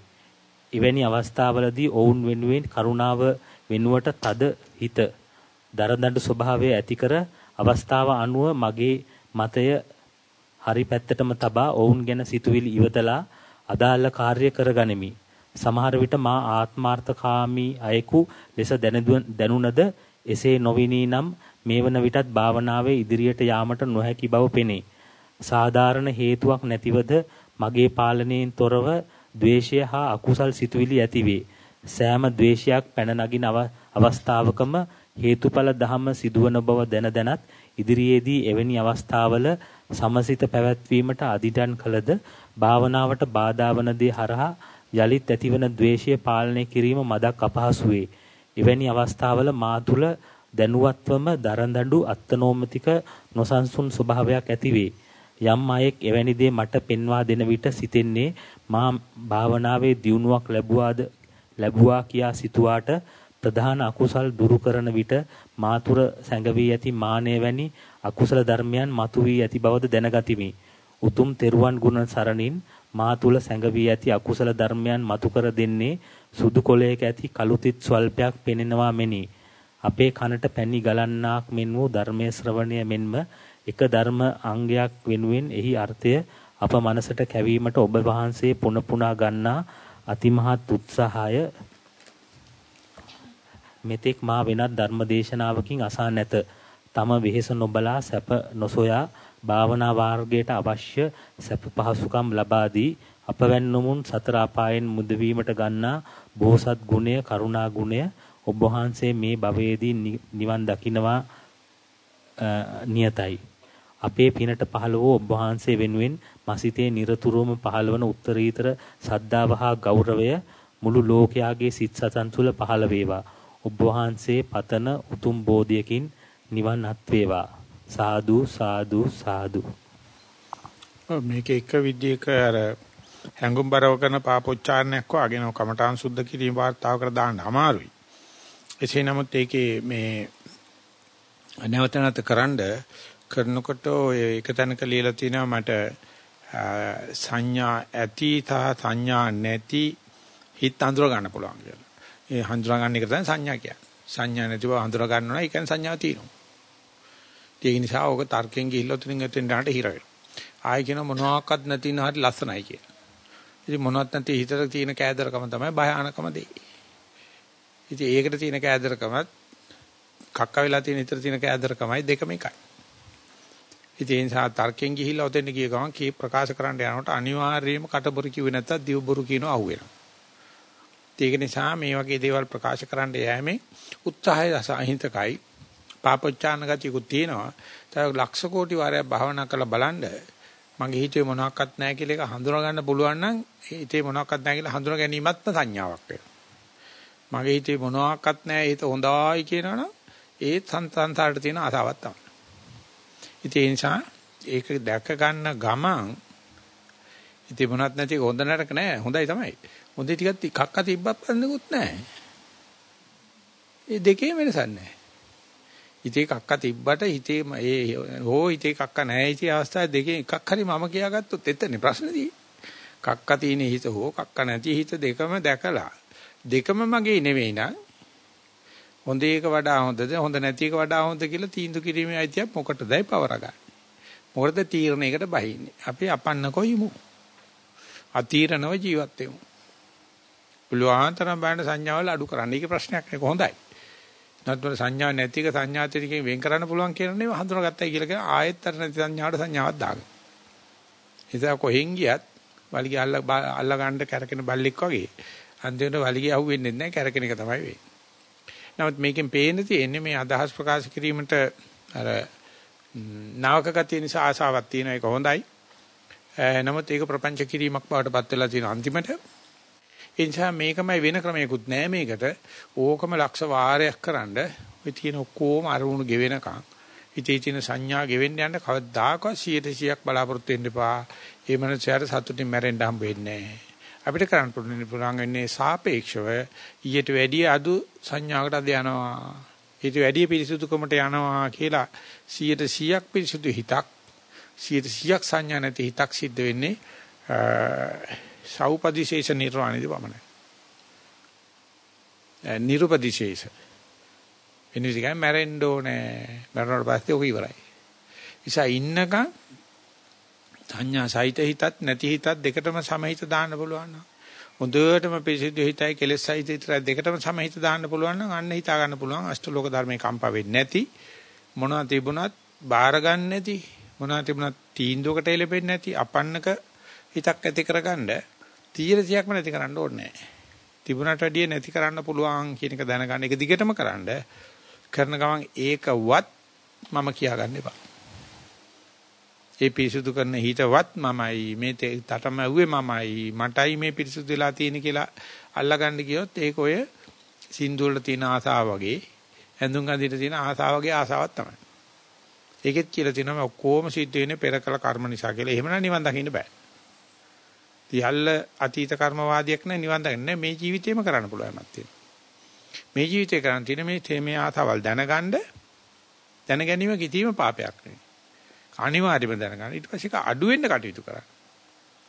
එවැනි අවස්ථාවලදී ඔවුන් වෙනුවෙන් කරුණාව වෙනුවට තද හිත දරදඬු ස්වභාවය ඇති කර අවස්ථාව අනුව මගේ මතය හරි පැත්තටම තබා ඔවුන් ගැන සිතුවිලි ඉවතලා අදාළ කාර්ය කරගනිමි. සමහර විට මා ආත්මාර්ථකාමී අයෙකු ලෙස දැනුණද එසේ නොවිනී නම් මේ වන විටත් භාවනාවේ ඉදිරියට යාමට නොහැකි බව පෙනේ. සාධාරණ හේතුවක් නැතිවද මගේ පාලනයෙන් තොරව ද්වේෂය හා අකුසල් සිතුවිලි ඇතිවේ. සෑම ද්වේෂයක් පැන නගින අවස්ථාවකම හේතුඵල ධහම සිදුවන බව දැන දැනත් ඉදිරියේදී එවැනි අවස්ථාවල සමසිත පැවැත්වීමට අදිටන් කළද භාවනාවට බාධා වන දේ හරහා යලිත් ඇතිවන ද්වේෂය පාලනය කිරීම මදක් අපහසු වේ. එවැනි අවස්ථාවල මා තුල දැනුවත්වම දරදඬු අත්නෝමතික නොසන්සුන් ස්වභාවයක් ඇතිවේ. යම් අයෙක් එවැනි දේ මට පෙන්වා දෙන විට සිතෙන්නේ මා භාවනාවේ දියුණුවක් ලැබුවාද ලැබුවා කියා සිතුවාට ප්‍රධාන අකුසල් දුරු කරන විට මාතුර සැඟවී ඇති මානය වැනි අකුසල ධර්මයන් මතුවී ඇති බවද දැනගතිමි. උතුම් තෙරුවන් ගුණ සරණින් මා තුල සැඟවී ඇති අකුසල ධර්මයන් මතු කර දෙන්නේ සුදු කොළයක ඇති කළුතිත් ස්වල්පයක් පෙනෙනවා මෙනි. අපේ කනට පැණි ගලන්නාක් මෙන් වූ ධර්මයේ ශ්‍රවණය මෙන්ම එක ධර්ම අංගයක් වෙනුවෙන් එහි අර්ථය අප මනසට කැවීමට ඔබ වහන්සේ පුන පුනා ගන්නා අතිමහත් උත්සාහය මෙතෙක් මා වෙනත් ධර්ම දේශනාවකින් අසා නැත. තම වෙහෙස නොබලා සැප නොසොයා භාවනා වාර්ගයට අවශ්‍ය සැප පහසුකම් ලබා දී අපවැන්නමුන් සතර අපායන් මුදවීමට ගන්නා බෝසත් ගුණය කරුණා ගුණය ඔබ වහන්සේ මේ භවයේදී නිවන් දකින්නවා නියතයි. අපේ පිනට පහළ වූ ඔබ වහන්සේ වෙනුවෙන් මසිතේ নিরතුරුවම පහළවන උත්තරීතර සද්ධාව හා ගෞරවය මුළු ලෝකයාගේ සිත් සතන් තුළ පහළ වේවා. ඔබ වහන්සේ පතන උතුම් බෝධියකින් නිවන් අත් වේවා. සාදු සාදු සාදු.
මේක එක විදිහක අර හැඟුම් බරව කරන පාපොච්චාරණයක් වගේ කමඨාන් සුද්ධ කිරීම වාර්තාව කර දාන්න අමාරුයි. එසේ නමුත් ඒකේ මේ නැවත නැවත කරන්ඩ කරනකොට ඒක තැනක ලියලා තිනවා මට සංඥා ඇති සහ සංඥා නැති හිත අඳුර ගන්න පුළුවන් කියලා. ඒ හඳුනා ගන්න එක තමයි සංඥා කියන්නේ. සංඥා නැතිව හඳුනා ගන්නවා ඒ කියන්නේ සංඥාව තියෙනවා. ඒක නිසා ඕක තර්කයෙන් ගිහිල්ලා උතනින් එතෙන් ඩාට හිර වෙනවා. ආයෙ කියන මොනවාක්වත් නැති න හරි ලස්සනයි කියලා. ඉතින් මොනවත් නැති හිතට තියෙන කෑදරකම තමයි භයානකම දෙය. ඉතින් ඒකට තියෙන කෑදරකමත් කක්ක වෙලා තියෙන හිතට තියෙන කෑදරකමයි දෙකම එකයි. ඉතින් ඒ නිසා තර්කයෙන් ගිහිල්ලා උතෙන් ගිය ගමන් කී ප්‍රකාශ කරන්න යනකොට අනිවාර්යයෙන්ම කටබොරු කිව්වේ නැත්තම් දිවබොරු කියනවා අහුවෙනවා. ඒක නිසා මේ වගේ දේවල් ප්‍රකාශ කරන්න යෑමේ උත්සාහය අහිංසකයි. පාපොච්චාන ගතියකුත් තියෙනවා. තව ලක්ෂ කෝටි වාරයක් භාවනා කරලා බලන්න මගේ හිතේ මොනවත් නැහැ කියලා එක හඳුනා ගන්න පුළුවන් නම් හිතේ මොනවත් නැහැ කියලා හඳුනා ගැනීමත්ම සංඥාවක් වෙනවා. මගේ හිතේ මොනවත් නැහැ හිත හොඳයි කියනවනම් ඒ සංසංසාරට තියෙන ආසාවක් තමයි. ඉතින් ඒ නිසා ඒක දැක ගන්න ගමන් ඉතින් මොනවත් නැති හොඳ නරක නෑ හොඳයි තමයි. හොඳේ ටිකක් කක්ක තිබ්බත් පන්නේකුත් නැහැ. ඒ දෙකේ වෙනසක් නැහැ. හිතේ කක්ක තිබ්බට හිතේ ඒ හෝ හිතේ කක්ක නැහැ ඉති අවස්ථාවේ දෙකෙන් එකක් හරි මම කියාගත්තොත් එතනේ ප්‍රශ්නේදී. කක්ක තියෙන හිත හෝ කක්ක නැති හිත දෙකම දැකලා දෙකම මගේ නෙවෙයි නා. හොඳ එක වඩා හොඳද හොඳ නැති එක වඩා හොඳ කියලා තීන්දුව කිරීමේ අයිතියක් මොකටදයි පවරගන්නේ. මොකටද තීරණයකට බහින්නේ. අපි අපන්න කොයිමු. අතීරණව ජීවත් වෙමු. පුළුවන්තරම් බෑන සංඥාවල් අඩු කරන්න. ඒක ප්‍රශ්නයක් නේ කොහොඳයි. නැත්නම් සංඥා නැති එක සංඥාතිරිකෙන් වෙන් කරන්න පුළුවන් කියලා නෙවෙයි හඳුනාගත්තයි කියලා කියන ආයෙත් අර නැති සංඥාවට සංඥාවක් දාගන්න. ඉතින් කොහෙන් ගියත් වලිගය අල්ල අල්ල ගන්න කැරකෙන බල්ලෙක් වගේ අන්තිමට වලිගය අහුවෙන්නේ නැහැ කැරකෙන එක තමයි වෙන්නේ. නමුත් මේකෙන් පේන්න තියෙන්නේ මේ අදහස් ප්‍රකාශ කිරීමට අර නාවක ගතිය නිසා ආසාවක් තියෙන එක හොඳයි. නමුත් ඒක ප්‍රපංච කිරීමක් බවට පත් වෙලා තියෙන අන්තිමට ඒ නිසා මේකමයි වෙන ක්‍රමයකුත් නෑ මේකට. ඕකම ලක්ෂ වාරයක් කරන්ඩ ඔය තියෙන ඔක්කොම අරමුණු ගෙවෙනකන් හිතේ තියෙන සංඥා ගෙවෙන්න යන්න කවදාකවත් 100%ක් බලාපොරොත්තු වෙන්න එපා. ඒ මනසට සතුටින් මැරෙන්න හම්බ වෙන්නේ නෑ. අපිට කරන්න පුළුවන් වෙන්නේ සාපේක්ෂව ඊට වැඩිය අඩු සංඥාවකට අද යනවා. ඊට වැඩිය පිරිසුදුකමට යනවා කියලා 100%ක් පිරිසුදු හිතක් 100%ක් සංඥා නැති හිතක් සිද්ධ වෙන්නේ සෞපදිශේෂ නිර්වාණයද පමණයි. නිරුපදිශේෂ. එනිසා මැරෙන්න ඕනේ. මැරුණාට පස්සේ ඔක ඉවරයි. ඉසා ඉන්නකම් සංඥා සහිත හිතත් නැති හිතත් දෙකටම සමහිත දාන්න පුළුවන් නම් හොඳටම පිරිසිදු හිතයි කෙලෙස් සහිත හිතයි දෙකටම සමහිත දාන්න පුළුවන් නම් අන්න හිතා ගන්න පුළුවන් අෂ්ටලෝක ධර්මේ කම්පා වෙන්නේ නැති මොනවා තිබුණත් බාර ගන්න නැති මොනවා තිබුණත් තීන්දුවකට එළෙපෙන්නේ නැති අපන්නක හිතක් ඇති කරගන්න තීරසියක්ම නැති කරන්න ඕනේ නැහැ. තිබුණට වැඩිය නැති කරන්න පුළුවන් කියන එක දැනගන්න එක දිගටම කරන්න කරන ගමන් ඒකවත් මම කියාගන්න එපා. ඒ පිරිසුදු කරන හිතවත් මමයි මේ තටම ඇව්වේ මමයි මටයි මේ පිරිසුදු වෙලා තියෙන කියලා අල්ලගන්න ගියොත් ඒක ඔය සින්දු වල තියෙන ආසාව වගේ ඇඳුම් අඳින්න තියෙන ආසාව වගේ ආසාවක් තමයි. ඒකෙත් කියලා තියෙනවා ඔක්කොම සිද්ධ වෙන්නේ පෙර කළ කර්ම නිසා කියලා. එහෙමනම් නිවන් දකින්න බෑ. තියල්ල අතීත කර්මවාදියක් නෑ නිවන් දකින්න මේ ජීවිතේම කරන්න පුළුවන්මක් තියෙනවා. මේ ජීවිතේ කරන් තියෙන මේ තේමේ ආසාවල් දැනගන්න දැන ගැනීම කිතීම පාපයක් නෙවෙයි. අනිවාර්යයෙන්ම දැනගන්න. ඊට පස්සේ ඒක අඩු වෙන්න කටයුතු කරන්න.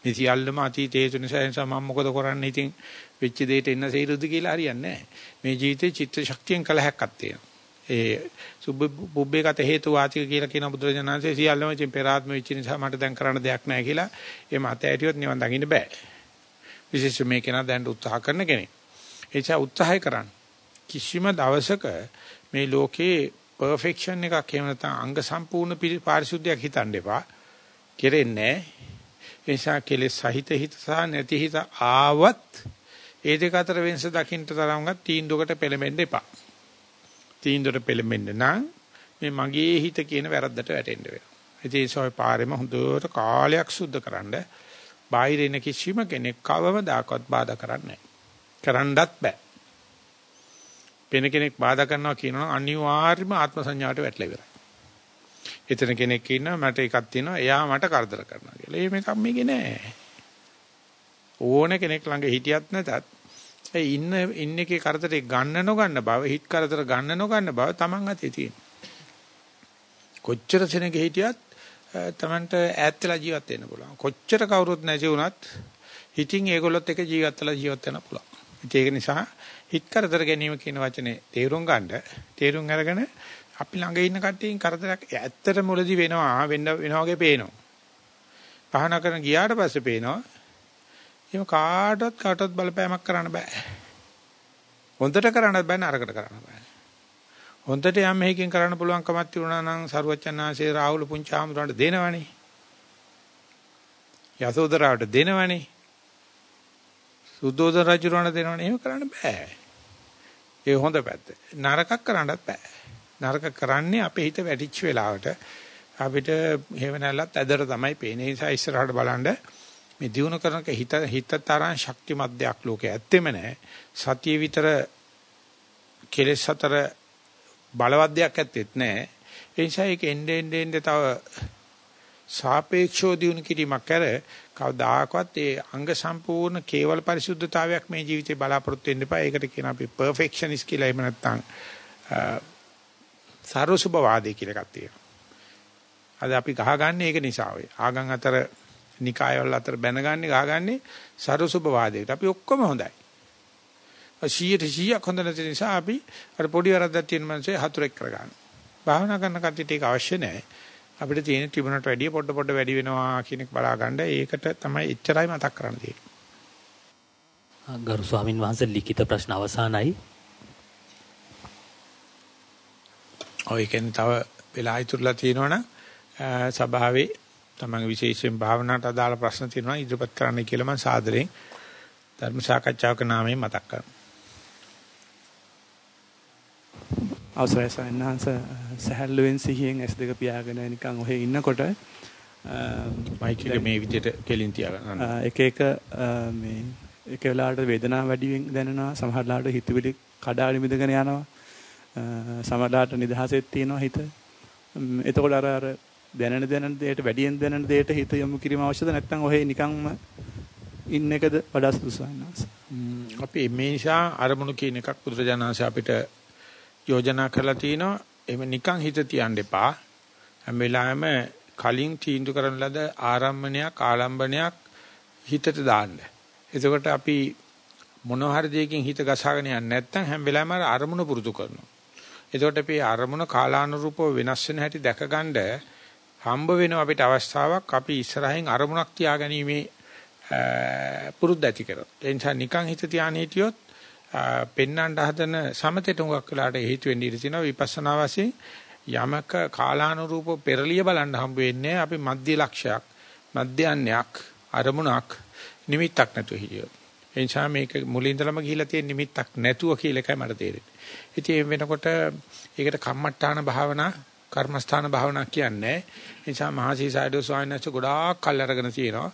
මේ සියල්ලම අතීතයේ තුනසා නිසා මම මොකද කරන්නේ ඉතින් වෙච්ච දෙයට එන්න සේරුද කියලා හරියන්නේ නැහැ. මේ ජීවිතේ චිත්ත ශක්තියෙන් කල හැක්කක් තියෙනවා. ඒ සුබ්බේගත හේතු වාචික කියලා කියන බුදුරජාණන්සේ සියල්ලම ඉතින් පෙර ආත්ම වෙච්ච නිසා මට දැන් කරන්න දෙයක් නැහැ කියලා ඒ මත ඇටියොත් නිවන් දකින්න බෑ. විශේෂ මේ කෙනා දැන් උත්සාහ කරන කෙනෙක්. ඒ නිසා උත්සාහය කරන්න. කිසිම දවසක මේ ලෝකේ පර්ෆෙක්ෂන් එකක් එහෙම නැත්නම් අංග සම්පූර්ණ පාරිශුද්ධියක් හිතන්න එපා. කෙරෙන්නේ ඒ නිසා කෙලෙස් සහිත හිත සහ නැති හිත ආවත් ඒ දෙක අතර වෙනස දකින්න තරම්වත් තීන්දුවකට පෙළඹෙන්න එපා. තීන්දුවට පෙළඹෙන්න නම් මේ මගේ හිත කියන වැරද්දට වැටෙන්න වෙනවා. ඒ නිසා පාරෙම හොඳට කාලයක් සුද්ධ කරන්න බාහිර එන කිසිම කෙනෙක් කවම දාකවත් බාධා කරන්නේ නැහැ. කරන්නවත් බෑ. වෙන කෙනෙක් බාධා කරනවා කියනවා අනිවාර්යයෙන්ම ආත්ම සංඥාවට වැටලා ඉවරයි. එතන කෙනෙක් ඉන්නවා මට එකක් තියෙනවා එයා මට කරදර කරනවා කියලා. ඒ මේකක් මේකේ නෑ. ඕන කෙනෙක් ළඟ හිටියත් නැතත් ඒ ඉන්න ඉන්න එකේ කරදරේ ගන්න නොගන්න බව හිත කරදර ගන්න නොගන්න බව Taman අතේ තියෙන. කොච්චර සෙනග හිටියත් Tamanට ඈත් වෙලා ජීවත් වෙන්න පුළුවන්. කොච්චර කවුරුත් නැති වුණත් හිතින් ඒගොල්ලොත් එක ජීවත් වෙලා ජීවත් වෙන්න පුළුවන්. ඒක නිසා හිත කරදර ගැනීම කියන වචනේ තේරුම් ගන්න තේරුම් අරගෙන අපි ළඟ ඉන්න කට්ටියන් කරදරයක් ඇත්තට මුලදි වෙනවා වෙන්න වෙනවා වගේ පේනවා. පහන කරන ගියාට පස්සේ පේනවා එහෙම කාටවත් කාටවත් බලපෑමක් කරන්න බෑ. හොඳට කරන්න බෑ නරකට කරන්න බෑ. හොඳට යම් මේකෙන් කරන්න පුළුවන් කමක් තිබුණා නම් සරුවචනාංශේ රාහුල පුංචාමුදුරන්ට දෙනවනේ. යසෝදරාවට දෙනවනේ. සුද්ධෝදන රජුරණ දෙනවනේ එහෙම කරන්න බෑ. ඒ හොඳ පැත්ත. නරකක් කරන්නත් බෑ. නරක කරන්නේ අපේ හිත වැටිච්ච වෙලාවට අපිට හේව නැල්ලත් ඇදට තමයි පේන්නේ. ඒ නිසා ඉස්සරහට බලන්න මේ දිනු කරනක හිත හිත තරම් ශක්තිමත් දෙයක් ලෝකේ ඇත්තෙම නැහැ. සතිය විතර කෙලෙස් අතර බලවත් දෙයක් ඇත්තෙත් නැහැ. ඒ නිසා ඒක එnde ende ende තව සාපේක්ෂව දිනු කිරීමක් කර කවදාකවත් ඒ අංග සම්පූර්ණ කේවල පරිසුද්ධතාවයක් මේ ජීවිතේ බලාපොරොත්තු වෙන්න එපා. ඒකට කියන අපි පර්ෆෙක්ෂනිස්ට් කියලා එහෙම නැත්නම් සාරසුභවාදී කියලා එකක් තියෙනවා. අද අපි ගහගන්නේ ඒක නිසා ඔය. ආගම් අතර නිකායවල අතර බැනගන්නේ ගහගන්නේ සාරසුභවාදයට. අපි ඔක්කොම හොඳයි. 100ට 100ක් හොඳ නැති නිසා අපි අර පොඩි වරද්දක් තියෙන මනසේ හතුරෙක් කරගන්නවා. භාවනා කරන කට්ටියට ඒක අවශ්‍ය නැහැ. අපිට තියෙන තිබුණට වැඩිය පොඩ පොඩ වැඩි වෙනවා කියන එක බලා ගන්න ඒකට තමයි එච්චරයි මතක් කරන්න තියෙන්නේ.
ගරු ස්වාමින් වහන්සේ ලිඛිත ප්‍රශ්න අවසానයි.
ඔය කියන්නේ තව වෙලා ඉතුරුලා තියෙනවනම් සභාවේ තමන්ගේ විශේෂයෙන් භාවනාවට අදාළ ප්‍රශ්න තියෙනවා ඉදිරිපත් කරන්න කියලා මම සාදරයෙන් ධර්ම සාකච්ඡාවක නාමයෙන් මතක් කරනවා.
අවසරයි සයන්හන්ස සහැල්ලුවෙන් සිහියෙන් S2 පියාගෙන නිකන් ඔහෙ ඉන්නකොට
මයික් එක මේ විදිහට කෙලින් තියාගන්න.
එක එක මේ එක වෙලාවට වේදනාව වැඩි වෙන දැනෙනවා සමහර වෙලාවට හිතවිලි කඩාවි මිදගෙන යනවා. සමහරලාට නිදහසෙත් තියෙනවා හිත. එතකොට අර අර දැනෙන දැනෙන දෙයට වැඩියෙන් දැනෙන දෙයට හිත යොමු කිරීම අවශ්‍යද නැත්නම් ඔහේ නිකන්ම ඉන්න එකද වඩා සුදුසු
අපි මේ නිසා අරමුණු කියන එකක් බුදුරජාණන්සේ අපිට යෝජනා කරලා තිනවා. එහෙම නිකන් හිත තියන්න එපා. හැම වෙලාවෙම කලින් තීන්දුව කරන ලද ආරම්භණයක් ආලම්බණයක් හිතට දාන්න. එතකොට අපි මොන හරි දෙයකින් හිත ගසාගෙන යන්නේ නැත්නම් හැම වෙලාවෙම අරමුණ පුරුදු කරනවා. එතකොට අපි අරමුණ කාලානුරූපව වෙනස් වෙන හැටි දැකගන්න හම්බ වෙන අපිට අවස්ථාවක් අපි ඉස්සරහින් අරමුණක් තියාගැනීමේ පුරුද්ද ඇති කරගන්න. ඒ නිසා නිකන් හිත තියාගෙන හිටියොත් පෙන්වන්න හදන සමතේට උඟක් වෙලාට හේතු වෙන්න ඉඩ තියෙනවා විපස්සනා වශයෙන් යමක කාලානුරූප පෙරලිය බලන්න හම්බ වෙන්නේ අපි මධ්‍ය ලක්ෂයක් මධ්‍යන්නයක් අරමුණක් නිමිත්තක් නැතුව හිටියොත්. ඒ නිසා මේක මුලින්දලම ගිහිලා තියෙන නිමිත්තක් නැතුව කියලා එකයි මට තේරෙන්නේ. ඉතින් ඒ වෙනකොට ඒකට කම්මට්ටාන භාවනා කර්මස්ථාන භාවනා කියන්නේ. ඒ නිසා මහසීසයිඩෝ ස්වාමීන් වහන්සේ ගොඩාක් කල් අරගෙන තියෙනවා.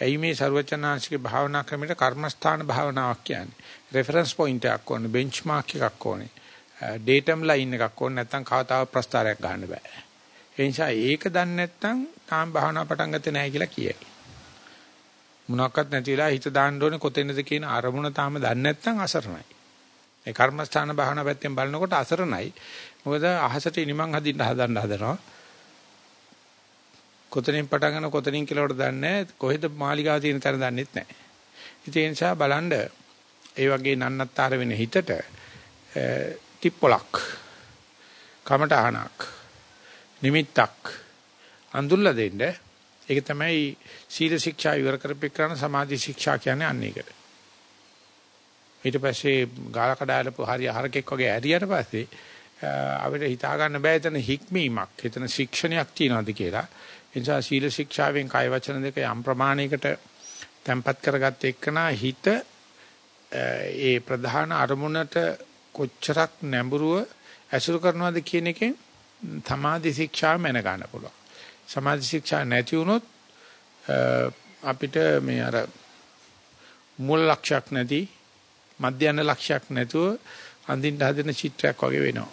ඇයි මේ ਸਰවචනාංශික භාවනා ක්‍රමයට කර්මස්ථාන භාවනාවක් කියන්නේ? රෙෆරන්ස් පොයින්ට් එකක් ඕනේ, බෙන්ච්මාර්ක් එකක් ඕනේ. ඩේටම් ලයින් එකක් ඕනේ නැත්නම් කවතාව ප්‍රස්තාරයක් ගන්න බෑ. ඒ නිසා ඒක දන්නේ නැත්නම් තාම භාවනා පටන් ගත්තේ නැහැ කියලා කියයි. මොනක්වත් නැති වෙලා හිත දාන්න ඕනේ කොතැනද කියන අරමුණ තාම දන්නේ නැත්නම් අසරණයි. ඒ කර්මස්ථාන භාවනා පැත්තෙන් බලනකොට අසරණයි. මොකද අහසට ඉනිමන් හදින්න හදන්න හදනවා. කොතනින් පටන් ගන්න කොතනින් කියලාට දන්නේ නැහැ. කොහෙද මාලිගාව තියෙන තැන දන්නෙත් නැහැ. ඉතින් ඒ නිසා බලන්න ඒ වගේ නන්නත්තර වෙන හිතට තිප්පලක් කමටහනක් නිමිත්තක් අඳුල්ලා දෙන්න ඒක තමයි සීල ශික්ෂා ඉවර කරපෙන්න සමාධි ශික්ෂා කියන්නේ අන්න ඒකට. ඊට පස්සේ ගාල කඩාලපු හරිය හරකෙක් වගේ ඇරියට පස්සේ අපිට හිතා ගන්න බෑ එතන හික්මීමක් එතන ශික්ෂණයක් තියනවාද කියලා. ඒ නිසා සීල ශික්ෂාවෙන් කය වචන දෙක යම් ප්‍රමාණයකට තැම්පත් කරගත්ත එක්කනා හිත ඒ ප්‍රධාන අරමුණට කොච්චරක් නැඹුරුව ඇසුරු කරනවද කියන එකෙන් සමාධි ශික්ෂාව මැන ගන්න පුළුවන්. සමාධි ශික්ෂා නැති වුණොත් අපිට මේ අර මූල ලක්ෂයක් නැති මධ්‍යන ලක්ෂයක් නැතුව අඳින්න හදන චිත්‍රයක් වගේ වෙනවා.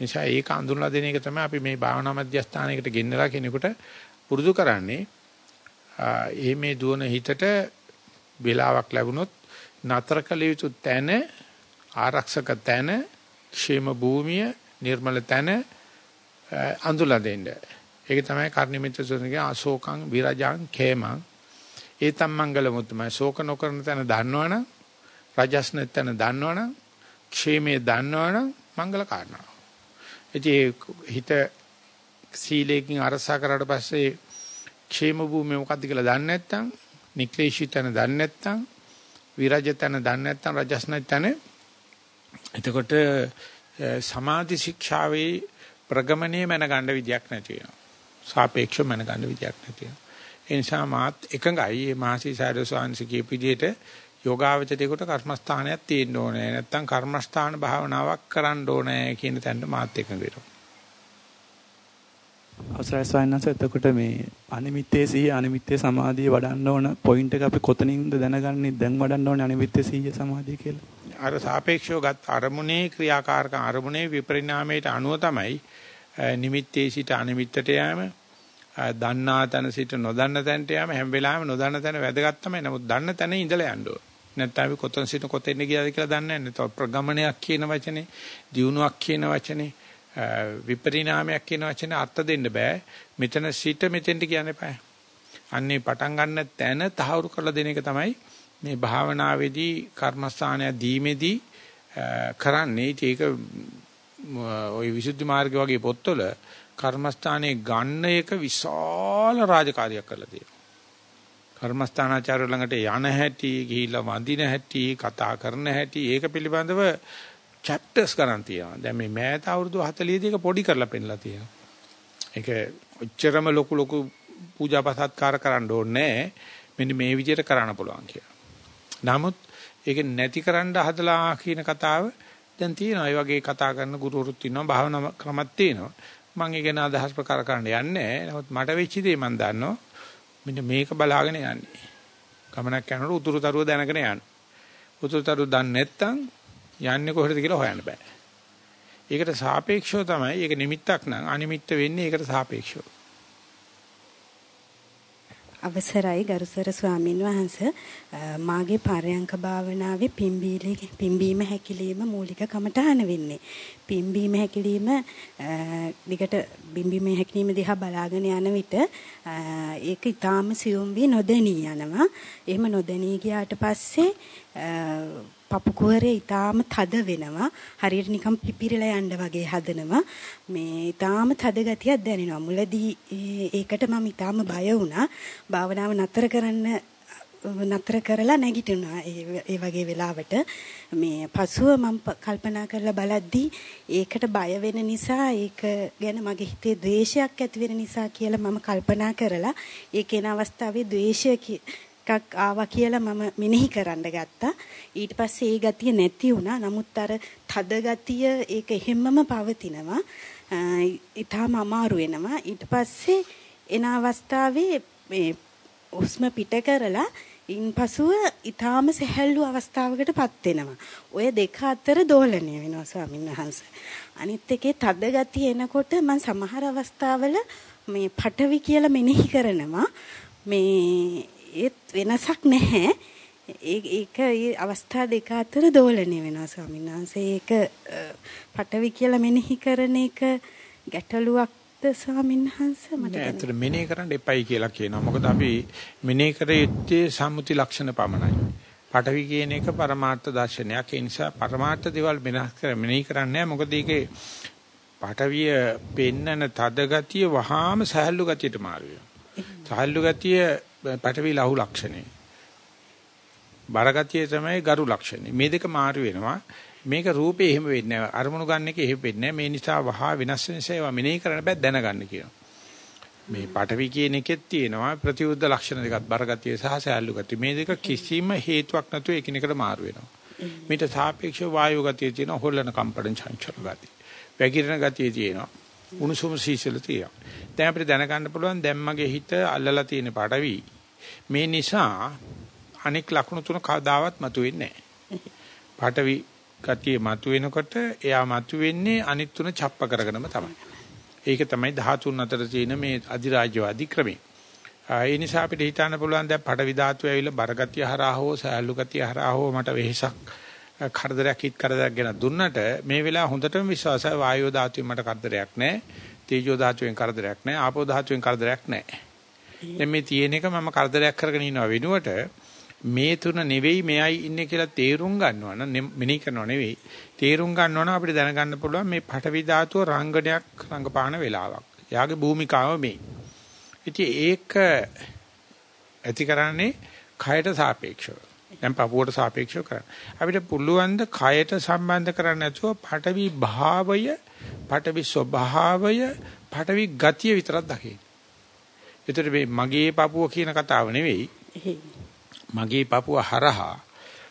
නිසා ඒක අඳුනලා දෙන එක තමයි අපි මේ භාවනා මධ්‍යස්ථානයකට ගෙන්නලා කෙනෙකුට පුරුදු කරන්නේ. ඒ මේ දුවන හිතට වෙලාවක් ලැබුණොත් නතර කළ යුතු තැන ආරක්ෂක තැන ക്ഷേම භූමිය නිර්මල තැන අඳුලා දෙන්න. ඒක තමයි කර්ණිමිත සුන්දරගේ අශෝකං විරජං ඒ තම් මංගල මුත්තම ශෝක නොකරන තැන දන්නවනම් රජස් නැත්තන දන්නවනම් ക്ഷേමයේ දන්නවනම් මංගල කාරණා. ඉතින් හිත සීලයෙන් අරසා කරාට පස්සේ ക്ഷേම භූමිය මොකද්ද කියලා දන්නේ නැත්නම් නික්ලේශී තැන දන්නේ නැත්නම් විරජ තැන දන්නේ නැත්නම් රජස් නැත්නම් එතකොට සමාධි ශික්ෂාවේ ප්‍රගමණය මැනගන්න විදියක් නැති වෙනවා. සාපේක්ෂව මැනගන්න විදියක් නැති වෙනවා. ඒ නිසා මාත් එකඟයි මේ මාසි සාරද සාංශිකයේ පිළිදෙට යෝගාවචරයේකට කර්මස්ථානයක් තියෙන්න ඕනේ. නැත්තම් කර්මස්ථාන භාවනාවක් කරන්න ඕනේ කියන තැනට මාත් එකඟ වෙනවා.
අවසරයි සයන්ස එතකොට මේ අනිමිත්තේ සිහිය අනිමිත්තේ සමාධිය වඩන්න ඕන පොයින්ට් එක අපි කොතනින්ද දැනගන්නේ දැන් වඩන්න ඕනේ අනිමිත්තේ සිහිය සමාධිය කියලා.
අර සාපේක්ෂව ගත් අරමුණේ ක්‍රියාකාරක අරමුණේ විපරිණාමයට අනුව තමයි නිමිත්තේ සිට අනිමිත්තට යෑම දන්නා තැන සිට නොදන්න තැනට යෑම හැම වෙලාවෙම නොදන්න තැන වැදගත් තමයි. නමුත් දන්න තැන ඉඳලා යන්න ඕන. නැත්නම් අපි කොතන සිට කොතෙන්ද ගියාද කියලා දන්නේ නැහැ. ප්‍රගමනයක් කියන වචනේ, දියුණුවක් කියන වචනේ, විපරිණාමයක් කියන වචනේ අර්ථ දෙන්න බෑ. මෙතන සිට මෙතෙන්ට කියන්න එපා. අන්නේ පටන් ගන්න තැන තහවුරු කරලා දෙන එක තමයි මේ භාවනාවේදී කර්මස්ථානය දීමේදී කරන්නේ. ඒක ওই විසුද්ධි මාර්ගය වගේ පොත්වල කර්මස්ථානයේ ගන්න එක විශාල රාජකාරියක් කරලා තියෙනවා. කර්මස්ථානාචාර්ය ළඟට යන හැටි, ගිහිල්ලා වඳින හැටි, කතා කරන හැටි, ඒක පිළිබඳව චැප්ටර්ස් ගන්න තියෙනවා. දැන් මේ මෑත අවුරුදු 40 දී ඒක පොඩි කරලා පෙන්නලා තියෙනවා. ඒක ඔච්චරම ලොකු ලොකු පූජාපසත්කාර කරන්න ඕනේ මෙන්න මේ විදිහට කරන්න පුළුවන් කියලා. නමුත් ඒක නැති කරන්න හදලා කියන කතාව දැන් තියෙනවා. ඒ වගේ කතා කරන ගුරුවරුත් ඉන්නවා, භාවනා ක්‍රමත් තියෙනවා. මම ඒක ගැන අදහස් ප්‍රකාශ කරන්න යන්නේ නැහැ. නමුත් මට වෙච්ච දේ මම දන්නවා. මෙන්න මේක බලාගෙන යන්නේ. ගමනක් යනකොට උතුරුතරුව දැනගෙන යන්න. උතුරුතරුව දන්නේ නැත්නම් යන්නේ කොහෙද කියලා හොයන්න බෑ. ඒකට සාපේක්ෂව තමයි ඒක නිමිත්තක් නම් අනිමිත්ත වෙන්නේ ඒකට සාපේක්ෂව.
අවසරයි ගරුසර ස්වාමින් වහන්සේ. මාගේ පරයන්ක භාවනාවේ පිම්බීලි පිම්බීම හැකිලිම මූලික කමටහන වෙන්නේ. පිම්බීම හැකිලිම දිගට පිම්බීම හැකිලිම දිහා බලාගෙන යන විට ඒක ඊටාම සියුම් වී නොදෙනී යනවා. එහෙම නොදෙනී ගියාට පස්සේ පපු කුහරේ ඊටාම තද වෙනවා. හරියට නිකන් පිපිරලා යන්න වගේ හදනවා. මේ ඊටාම තද ගතියක් දැනෙනවා. මුලදී ඒකට මම ඊටාම බය වුණා. භාවනාව නතර කරන්න නතර කරලා නැගිටිනවා ඒ වගේ වෙලාවට මේ පසුව මම කල්පනා කරලා බලද්දී ඒකට බය වෙන නිසා ඒක ගැන මගේ හිතේ ද්වේෂයක් ඇති වෙන නිසා කියලා මම කල්පනා කරලා ඒකේන අවස්ථාවේ ද්වේෂය එකක් ආවා කියලා මම මෙනෙහි කරන්න ගත්තා. ඊට පස්සේ ඒ ගතිය නැති වුණා. නමුත් අර තද ගතිය ඒක හැමම පවතිනවා. ඊටාම අමාරු වෙනවා. ඊට පස්සේ එන අවස්ථාවේ මේ උස්ම පිට කරලා ඉන්පසුව ඊටාම සැහැල්ලු අවස්ථාවකටපත් වෙනවා. ඔය දෙක අතර දෝලණය වෙනවා ස්වාමීන් වහන්සේ. අනිත් එකේ තද ගතිය එනකොට මම සමහර අවස්ථාවල මේ පටවි කියලා මෙනෙහි කරනවා. මේ ඒත් වෙනසක් නැහැ. ඒක ඒ අවස්ථා දෙක අතර දෝලණය වෙනවා ස්වාමීන් වහන්සේ. ඒක පටවි කියලා මෙනෙහි කරන එක ගැටලුවක්ද ස්වාමීන් වහන්සේ
මට ඇත්තට මෙනෙහි කරන්න එපයි කියලා කියනවා. මොකද අපි මෙනෙහි කර යුත්තේ සම්මුති ලක්ෂණ පමණයි. පටවි කියන එක පරමාර්ථ දර්ශනයක්. ඒ නිසා පරමාර්ථ දේවල් වෙනස් කර මෙනෙහි කරන්නේ නැහැ. මොකද ඒකේ පටවිය පෙන්නන තද ගතිය වහාම සහැල්ලු ගතියට මාරු වෙනවා. සහැල්ලු ගතිය පටවි ලහු ලක්ෂණේ. බරගතිය තමයි ගරු ලක්ෂණේ. මේ දෙක මාරු වෙනවා. මේක රූපේ එහෙම වෙන්නේ නැහැ. අරමුණු ගන්න එක එහෙම වෙන්නේ නැහැ. මේ නිසා වහා වෙනස් වෙන නිසා ඒවා මෙනෙහි කරන්න බෑ දැනගන්න කියනවා. මේ පටවි කියන එකෙත් තියෙනවා ප්‍රතිවිරුද්ධ ලක්ෂණ දෙකක් බරගතිය සහ සෑල්ලු ගතිය. මේ දෙක කිසිම හේතුවක් නැතුව එකිනෙකට මාරු වෙනවා. මේට සාපේක්ෂව වායු ගතිය තියෙනවා හොල්ලන කම්පන චංචල ගතිය. වැగిරෙන ගතිය තියෙනවා. උණුසුම සීසල තියෙනවා. දැන් අපිට දැනගන්න පුළුවන් දැන් මගේ හිත අල්ලලා තියෙන පාඩවි. මේ නිසා අනෙක් ලක්ෂණ තුන කවදාවත් මතුවෙන්නේ නැහැ. පාඩවි ගතිය මතුවෙනකොට එයා මතුවෙන්නේ අනිත් තුන ڇප්ප කරගෙනම තමයි. ඒක තමයි 13 අතර තියෙන මේ අධිරාජ්‍යවාදී ක්‍රමය. ඒ නිසා අපිට හිතන්න පුළුවන් දැන් පඩවි ධාතු ඇවිල්ලා බරගතිය හරහා හෝ සෑල්ලු ගතිය හරහා හෝ මට වෙහෙසක් කරදරයක් හිට කරදරයක් ගැන දුන්නට මේ වෙලාව හොඳටම විශ්වාසයි වායෝ ධාතුවෙන් මට කරදරයක් නැහැ. තේජෝ ධාතුවෙන් කරදරයක් නැහැ. ආපෝ ධාතුවෙන් කරදරයක් නැහැ. දැන් මේ තියෙන එක මම කරදරයක් කරගෙන ඉනව වෙනුවට මේ තුන නෙවෙයි මෙයයි ඉන්නේ කියලා තේරුම් ගන්නවා නම් මෙනෙහි කරනව නෙවෙයි. තේරුම් ගන්නවා නම් අපිට දැනගන්න පුළුවන් මේ පඨවි ධාතුව රංගනයක් රංගපාන වෙලාවක්. යාගේ භූමිකාව මේ. ඉතින් ඒක ඇති කරන්නේ කයට සාපේක්ෂව. දැන් පපුවට සාපේක්ෂව කරන්න. අපිට පුළුවන් ද කයට සම්බන්ධ කරන්නේ නැතුව පටවි භාවය, පටවි ස්වභාවය, පටවි ගතිය විතරක් දකින්න. ඒතර මේ මගේ පපුව කියන කතාව නෙවෙයි. මගේ පපුව හරහා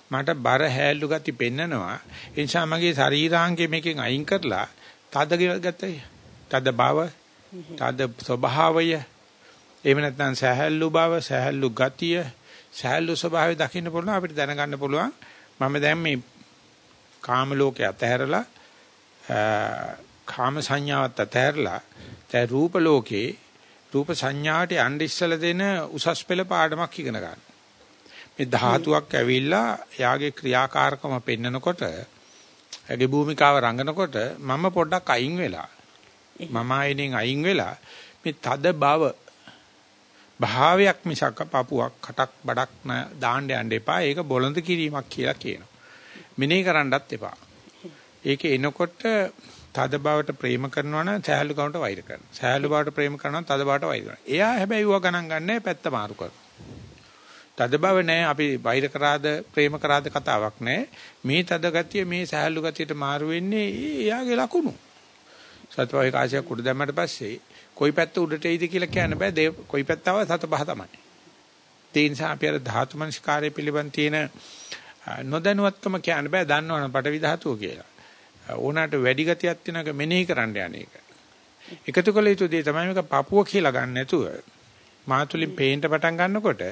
මට බර හැල්ලු ගති පෙන්නනවා. ඒ නිසා මගේ ශරීරාංගෙ මේකෙන් අයින් කරලා තද ගතය, තද බව, තද ස්වභාවය, එහෙම නැත්නම් සහැල්ලු බව, සහැල්ලු ගතිය සහැල්ලු ස්වභාවය දකින්න පුළුවන් අපිට දැනගන්න පුළුවන් මම දැන් මේ කාම ලෝකේ අතහැරලා කාම සංඥාවත් අතහැරලා දැන් රූප ලෝකේ රූප සංඥාට යන්න ඉස්සලා දෙන උසස් පෙළ පාඩමක් ඉගෙන ගන්න. මේ ධාතුවක් ඇවිල්ලා යාගේ ක්‍රියාකාරකම පෙන්නකොට එගේ භූමිකාව රඟනකොට මම පොඩ්ඩක් අයින් වෙලා මම ආයෙනින් අයින් වෙලා මේ තද බව භාවයක් මිසක් පපුවක් කටක් බඩක් දාන්න යන්න එපා. ඒක බොළඳ කිරීමක් කියලා කියනවා. මෙනෙහි කරන්නත් එපා. ඒක එනකොට තද බවට ප්‍රේම කරනවා නම් සහැල්ලු කවට වෛර කරනවා. සහැල්ලු බවට ප්‍රේම කරනවා නම් තද බවට වෛර කරනවා. එයා හැබැයි ඌව ගණන් ගන්නෑ පැත්ත මාරු කරනවා. තද බව නෑ අපි වෛර කරාද ප්‍රේම කරාද කතාවක් නෑ. මේ තද ගතිය මේ සහැල්ලු ගතියට මාරු වෙන්නේ එයාගේ ලකුණු. සත්වයි කාසියක් උඩ දැම්මට පස්සේ කොයි පැත්ත උඩට එයිද කියලා කියන්න බෑ. කොයි පැත්ත ආව සත පහ තමයි. ඒ නිසා අපි අර ධාතු මනස්කාරය පිළිබඳ තියෙන නොදැනුවත්කම කියන්න බෑ. දන්නවනම් පටවි ධාතුව කියලා. ඕනකට වැඩි ගතියක් තියෙනක මෙනෙහි කරන්න යන්නේක. එකතු කළ යුතු දේ තමයි මේක පපුව කියලා ගන්න නැතුව මාතුලින් පේන්න පටන් ගන්නකොට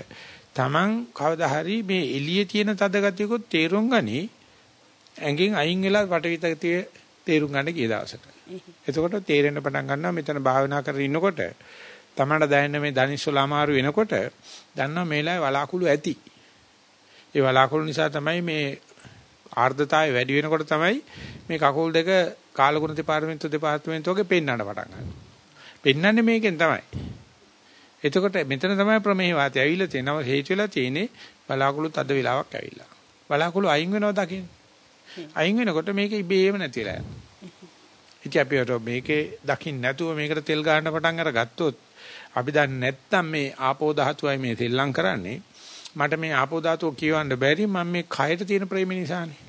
Taman කවදා හරි මේ එළියේ තියෙන තද ගතියකුත් තේරුම් ගනි ඇඟෙන් අයින් වෙලා පටවිතකතිය තේරුම් ගන්න ගිය දවසට. එතකොට තේරෙන්න පටන් ගන්නවා මෙතන භාවනා කරගෙන ඉන්නකොට තමන්ට දැනෙන මේ ධනිස්සල අමාරු වෙනකොට දන්නවා මේලාවේ වලාකුළු ඇති. ඒ වලාකුළු නිසා තමයි මේ ආර්ධතාවය වැඩි වෙනකොට තමයි මේ කකුල් දෙක කාලගුණ දෙපාර්තමේන්තුව දෙපාර්තමේන්තුවගේ පෙන්වන්න පටන් ගන්නවා. පෙන්වන්නේ මේකෙන් තමයි. එතකොට මෙතන තමයි ප්‍රමේහ වාතය ඇවිල්ලා තියෙනවා හේතු වෙලා තියෙන්නේ බලාකුළු තද වෙලාවක් ඇවිල්ලා. බලාකුළු අයින් වෙනවා දකින්න. අයින් වෙනකොට මේක ඉබේම නැතිලා යනවා. ඉතින් අපි මේකේ දකින්න නැතුව මේකට තෙල් ගන්න පටන් අරගත්තොත් අපි දන්නේ නැත්තම් මේ ආපෝ ධාතුවයි මේ තෙල්ලම් කරන්නේ මට මේ ආපෝ ධාතුව කියවන්න බැරි මම මේ කයට තියෙන ප්‍රේම නිසානේ.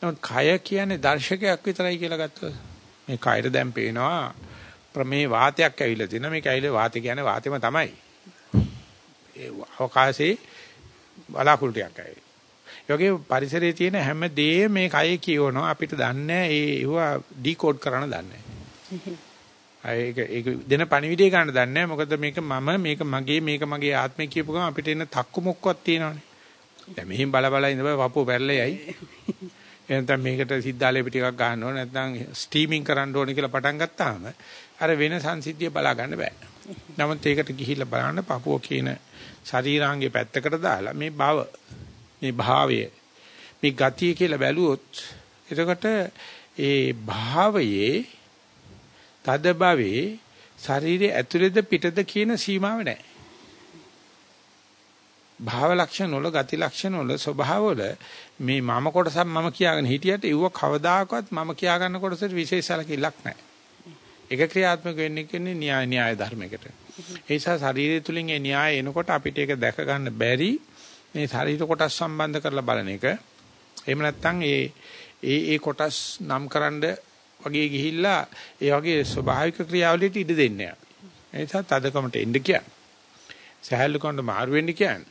නමුත් කය කියන්නේ දර්ශකයක් විතරයි කියලා ගත්තොත් මේ කයට දැන් පේනවා ප්‍රමේ වාතයක් ඇවිල්ලා තියෙනවා මේක ඇවිල්ලා වාතය කියන්නේ වාතෙම තමයි. ඒ අවකාශයේ බලාකුළු ටිකක් ඇවිල්ලා ඒ පරිසරයේ තියෙන හැම දෙයක්ම මේ කයේ කියවනවා. අපිට දන්නේ ඒවා ඩිකෝඩ් කරන්න දන්නේ ඒක ඒක දෙන පණිවිඩය ගන්න දන්නේ මොකද මේක මම මේක මගේ මේක මගේ ආත්මය කියපු ගමන් අපිට එන තක්කු මොක්කක් තියෙනවනේ. දැන් මෙහින් බල බල ඉඳලා වපුව පැරලෙයි එහෙනම් මේකට සිද්ධාලේ ටිකක් ගන්න ඕන. නැත්නම් ස්ටීමින් කරන්න ඕනේ කියලා පටන් ගත්තාම අර වෙන සංසිද්ධිය බලා ගන්න බෑ. නමුත් ඒකට ගිහිල්ලා බලන්න පපුව කියන ශරීරාංගේ පැත්තකට දාලා මේ බව මේ භාවය මේ ගතිය කියලා බැලුවොත් එතකොට ඒ භාවයේ තද භවයේ ශරීරයේ ඇතුළේද පිටද කියන සීමාව නැහැ. භාව ලක්ෂණ වල ගති ලක්ෂණ වල ස්වභාව වල මේ මම කොටසක් මම කියාගෙන හිටියට ඒව කවදාකවත් මම කියා ගන්න කොටසට විශේෂසලකිලක් නැහැ. ඒක ක්‍රියාත්මක වෙන්නේ කියන්නේ න්‍යාය න්‍යාය ධර්මයකට. ඒ නිසා ශරීරය තුලින් ඒ න්‍යාය එනකොට අපිට ඒක දැක ගන්න බැරි මේ ශරීර කොටස් සම්බන්ධ කරලා බලන එක. එහෙම නැත්නම් ඒ ඒ ඒ කොටස් නම් කරන්ඩ වගේ ගිහිල්ලා ඒ වගේ ස්වභාවික ක්‍රියාවලියට ඉඩ දෙන්නේ අපි. ඒ නිසා තදකමට එන්න කියන්නේ. සහැල්ලුකමට මාරු වෙන්න කියන්නේ.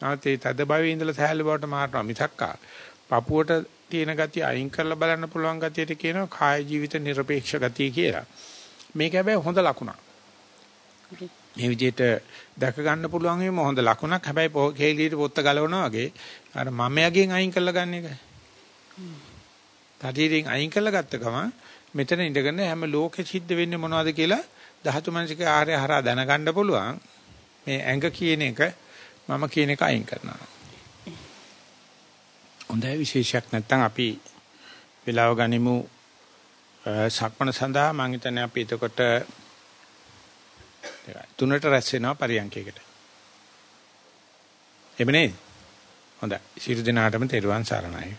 නැත්නම් ඒ තද භවයේ ඉඳලා සහැල්ලු බවට මාරනවා මිසක්කා. පපුවට තියෙන ගතිය අයින් කරලා බලන්න පුළුවන් ගතියට කියනවා කාය ජීවිත নিরপেক্ষ ගතිය කියලා. මේක හැබැයි හොඳ ලකුණක්. මේ විදිහට දැක ගන්න පුළුවන් වීම හොඳ ලකුණක්. හැබැයි කේලියට පොත්ත ගලවනවා වගේ අර මමයාගෙන් අයින් කරලා ගන්න එක. තදීරින් අයින් කරලා ගත්ත ගමන් මෙතන ඉඳගෙන හැම ලෝකෙ සිද්ධ වෙන්නේ මොනවද කියලා ධාතු මනසික ආහාරය හරහා දැනගන්න පුළුවන්. මේ ඇඟ කියන එක මම කියන එක අයින් කරනවා. හොඳයි විශේෂයක් නැත්නම් අපි වෙලාව ගනිමු සක්මණ සඳහා මම හිතන්නේ අපි එතකොට තුනට රැස් වෙනවා පරියන්කයකට. එමනේ. හොඳයි. සියලු දෙනාටම තෙරුවන් සරණයි.